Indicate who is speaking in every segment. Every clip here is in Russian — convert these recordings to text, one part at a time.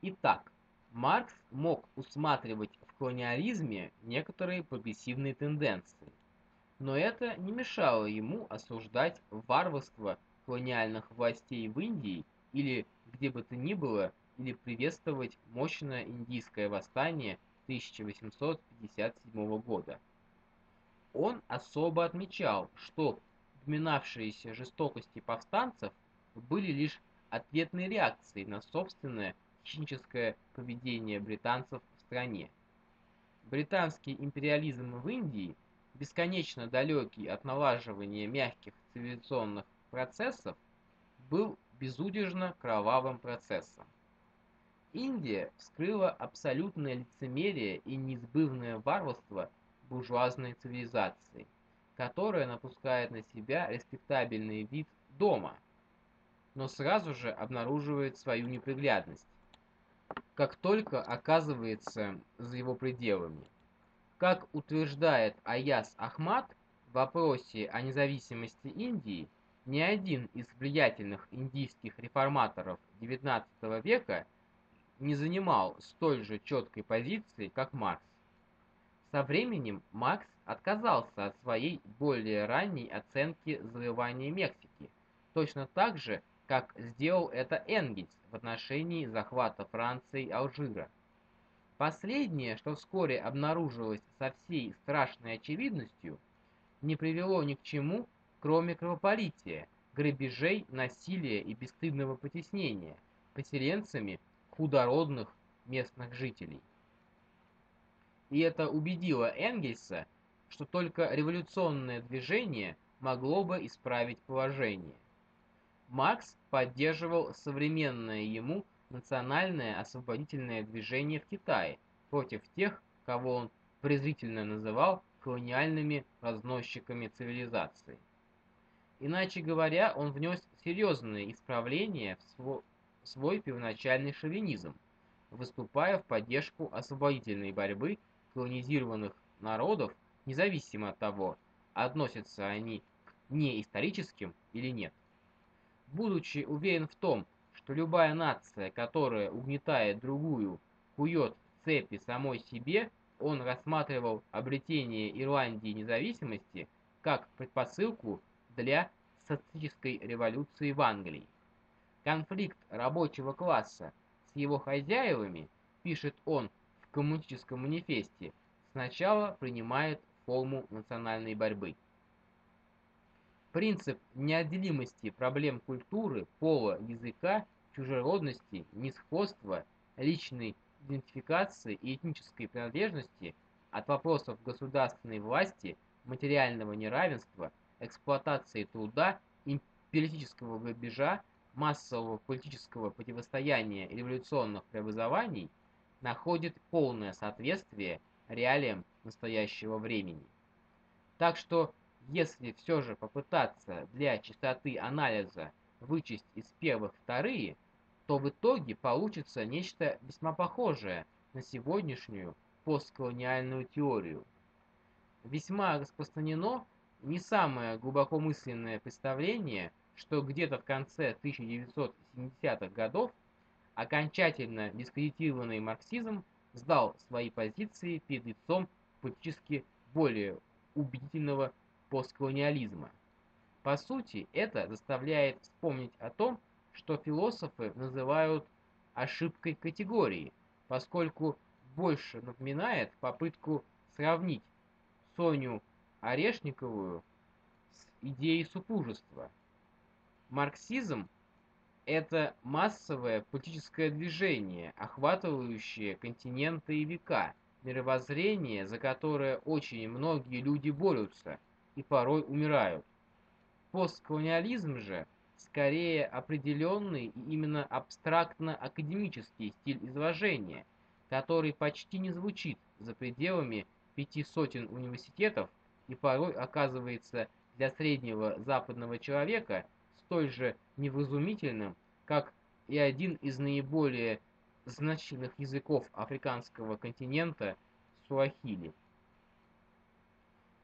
Speaker 1: Итак, Маркс мог усматривать в колониализме некоторые прогрессивные тенденции, но это не мешало ему осуждать варварство колониальных властей в Индии или где бы то ни было, или приветствовать мощное индийское восстание 1857 года. Он особо отмечал, что упоминавшиеся жестокости повстанцев были лишь ответной реакцией на собственное хищническое поведение британцев в стране. Британский империализм в Индии, бесконечно далекий от налаживания мягких цивилизационных процессов, был безудержно кровавым процессом. Индия вскрыла абсолютное лицемерие и неизбывное варварство буржуазной цивилизации, которая напускает на себя респектабельный вид дома, но сразу же обнаруживает свою неприглядность, как только оказывается за его пределами. Как утверждает Аяс Ахмад в вопросе о независимости Индии, ни один из влиятельных индийских реформаторов XIX века не занимал столь же четкой позиции, как Маркс. Со временем Маркс отказался от своей более ранней оценки завоевания Мексики, точно так же, как сделал это Энгельс в отношении захвата Франции Алжира. Последнее, что вскоре обнаружилось со всей страшной очевидностью, не привело ни к чему, кроме кровопролития, грабежей, насилия и бесстыдного потеснения поселенцами худородных местных жителей. И это убедило Энгельса, что только революционное движение могло бы исправить положение. Маркс поддерживал современное ему национальное освободительное движение в Китае против тех, кого он презрительно называл колониальными разносчиками цивилизации. Иначе говоря, он внес серьезные исправления в свой, свой первоначальный шовинизм, выступая в поддержку освободительной борьбы колонизированных народов, независимо от того, относятся они к неисторическим или нет. Будучи уверен в том, что любая нация, которая угнетает другую, кует цепи самой себе, он рассматривал обретение Ирландии независимости как предпосылку для социалистической революции в Англии. Конфликт рабочего класса с его хозяевами, пишет он в коммунистическом манифесте, сначала принимает форму национальной борьбы. Принцип неотделимости проблем культуры, пола, языка, чужеродности, несходства, личной идентификации и этнической принадлежности от вопросов государственной власти, материального неравенства – эксплуатации труда, империалистического грабежа, массового политического противостояния революционных преобразований находит полное соответствие реалиям настоящего времени. Так что, если все же попытаться для чистоты анализа вычесть из первых вторые, то в итоге получится нечто весьма похожее на сегодняшнюю постколониальную теорию. Весьма распространено не самое глубокомысленное представление, что где-то в конце 1970-х годов окончательно дискредитированный марксизм сдал свои позиции перед лицом политически более убедительного постколониализма. По сути, это заставляет вспомнить о том, что философы называют ошибкой категории, поскольку больше напоминает попытку сравнить Соню Орешниковую с идеей супружества. Марксизм – это массовое политическое движение, охватывающее континенты и века, мировоззрение, за которое очень многие люди борются и порой умирают. Постколониализм же скорее определенный и именно абстрактно-академический стиль изложения, который почти не звучит за пределами пяти сотен университетов и порой оказывается для среднего западного человека столь же невразумительным, как и один из наиболее значительных языков африканского континента – суахили.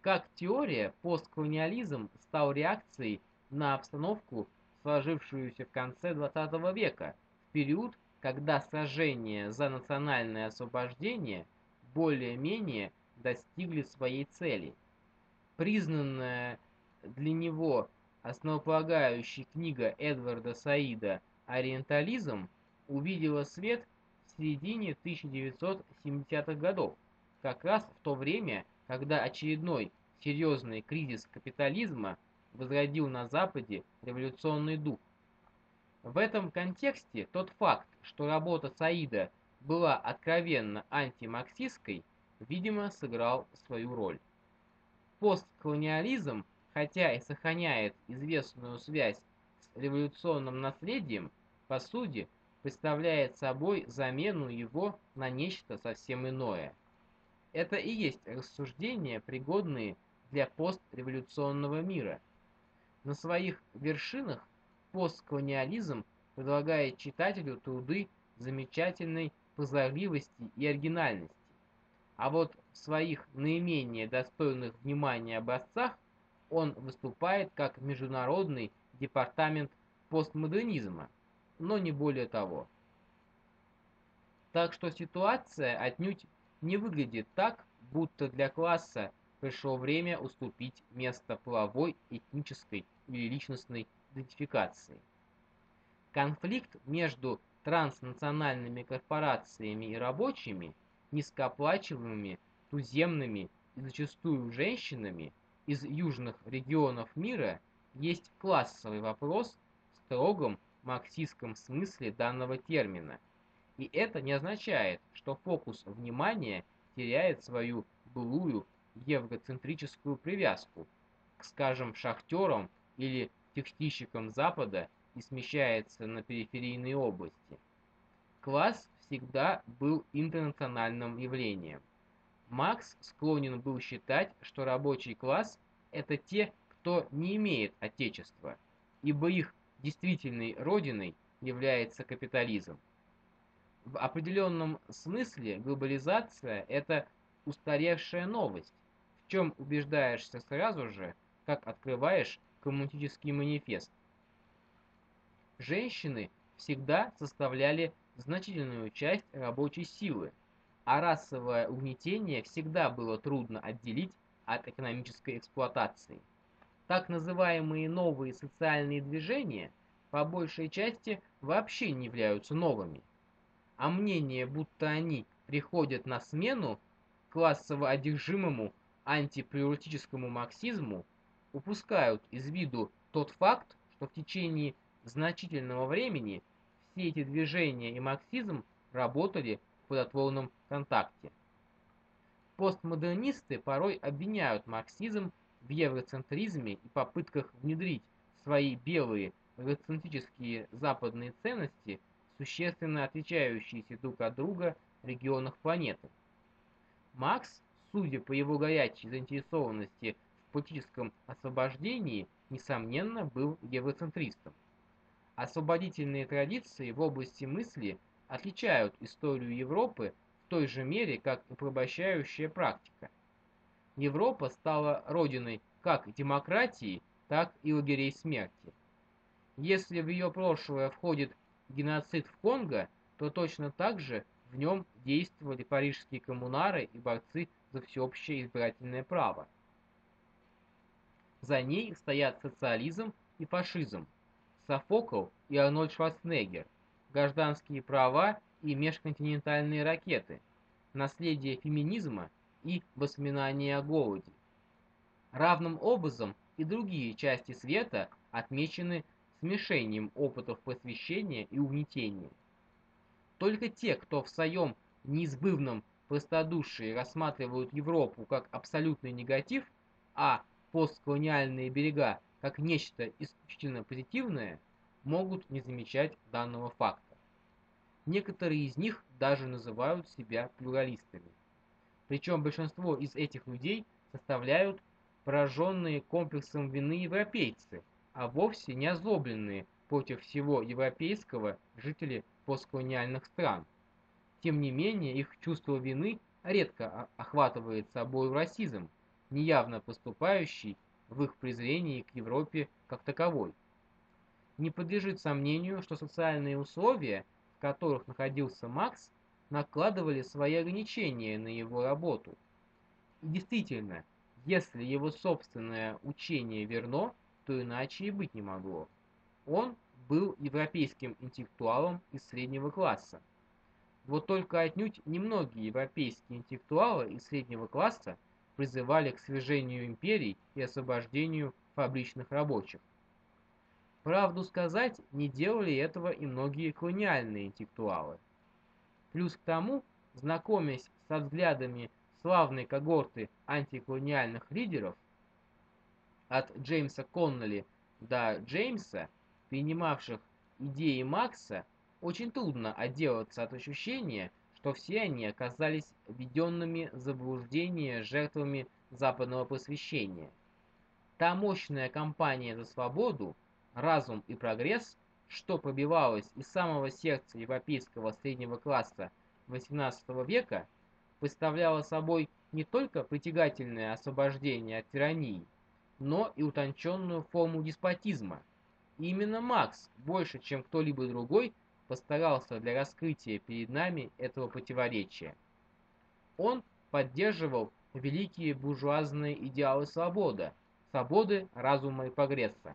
Speaker 1: Как теория, постколониализм стал реакцией на обстановку, сложившуюся в конце XX века, в период, когда сражения за национальное освобождение более-менее достигли своей цели. Признанная для него основополагающей книга Эдварда Саида «Ориентализм» увидела свет в середине 1970-х годов, как раз в то время, когда очередной серьезный кризис капитализма возродил на Западе революционный дух. В этом контексте тот факт, что работа Саида была откровенно антимарксистской, видимо, сыграл свою роль. Постколониализм, хотя и сохраняет известную связь с революционным наследием, по сути, представляет собой замену его на нечто совсем иное. Это и есть рассуждения, пригодные для постреволюционного мира. На своих вершинах постколониализм предлагает читателю труды замечательной прозорливости и оригинальности. А вот в своих наименее достойных внимания образцах он выступает как международный департамент постмодернизма, но не более того. Так что ситуация отнюдь не выглядит так, будто для класса пришло время уступить место половой, этнической или личностной идентификации. Конфликт между транснациональными корпорациями и рабочими, низкооплачиваемыми, туземными и зачастую женщинами из южных регионов мира есть классовый вопрос в строгом марксистском смысле данного термина. И это не означает, что фокус внимания теряет свою былую евроцентрическую привязку к, скажем, шахтерам или текстильщикам Запада и смещается на периферийные области. Класс всегда был интернациональным явлением. Маркс склонен был считать, что рабочий класс – это те, кто не имеет отечества, ибо их действительной родиной является капитализм. В определенном смысле глобализация – это устаревшая новость, в чем убеждаешься сразу же, как открываешь коммунистический манифест. Женщины всегда составляли значительную часть рабочей силы, а расовое угнетение всегда было трудно отделить от экономической эксплуатации. Так называемые новые социальные движения по большей части вообще не являются новыми, а мнение, будто они приходят на смену классово одержимому антиприоритическому марксизму, упускают из виду тот факт, что в течение значительного времени все эти движения и марксизм работали в плодотворном контакте. Постмодернисты порой обвиняют марксизм в евроцентризме и попытках внедрить свои белые евроцентрические западные ценности, существенно отличающиеся друг от друга регионах планеты. Маркс, судя по его горячей заинтересованности в политическом освобождении, несомненно, был евроцентристом. Освободительные традиции в области мысли отличают историю Европы в той же мере, как и порабощающая практика. Европа стала родиной как демократии, так и лагерей смерти. Если в ее прошлое входит геноцид в Конго, то точно так же в нем действовали парижские коммунары и борцы за всеобщее избирательное право. За ней стоят социализм и фашизм, Софокл и Арнольд Шварценеггер, гражданские права и межконтинентальные ракеты, наследие феминизма и воспоминания о голоде. Равным образом и другие части света отмечены смешением опытов просвещения и угнетения. Только те, кто в своем неизбывном простодушии рассматривают Европу как абсолютный негатив, а постколониальные берега как нечто исключительно позитивное, могут не замечать данного факта. Некоторые из них даже называют себя плюралистами. Причем большинство из этих людей составляют пораженные комплексом вины европейцы, а вовсе не озлобленные против всего европейского жители постколониальных стран. Тем не менее, их чувство вины редко охватывает собой расизм, неявно поступающий в их презрении к Европе как таковой. Не подлежит сомнению, что социальные условия, в которых находился Макс, накладывали свои ограничения на его работу. И действительно, если его собственное учение верно, то иначе и быть не могло. Он был европейским интеллектуалом из среднего класса. Вот только отнюдь немногие европейские интеллектуалы из среднего класса призывали к свержению империй и освобождению фабричных рабочих. Правду сказать, не делали этого и многие колониальные интеллектуалы. Плюс к тому, знакомясь со взглядами славной когорты антиколониальных лидеров, от Джеймса Конноли до Джеймса, принимавших идеи Макса, очень трудно отделаться от ощущения, что все они оказались введенными в заблуждение жертвами западного просвещения. Та мощная кампания за свободу, разум и прогресс, что пробивалось из самого сердца европейского среднего класса XVIII века, представляла собой не только притягательное освобождение от тирании, но и утонченную форму деспотизма. И именно Макс, больше чем кто-либо другой, постарался для раскрытия перед нами этого противоречия. Он поддерживал великие буржуазные идеалы свободы, свободы, разума и прогресса.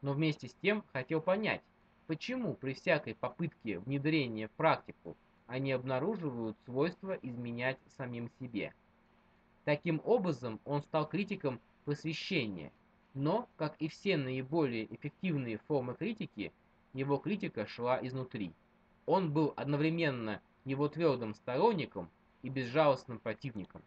Speaker 1: Но вместе с тем хотел понять, почему при всякой попытке внедрения в практику они обнаруживают свойство изменять самим себе. Таким образом, он стал критиком просвещения, но, как и все наиболее эффективные формы критики, его критика шла изнутри. Он был одновременно его твердым сторонником и безжалостным противником.